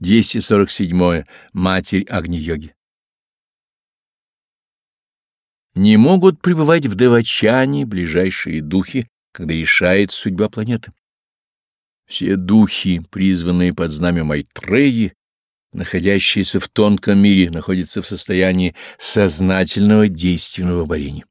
247. Матерь Агни-йоги. Не могут пребывать в Девачане ближайшие духи, когда решает судьба планеты. Все духи, призванные под знамя Майтреи, находящиеся в тонком мире, находятся в состоянии сознательного действенного борения.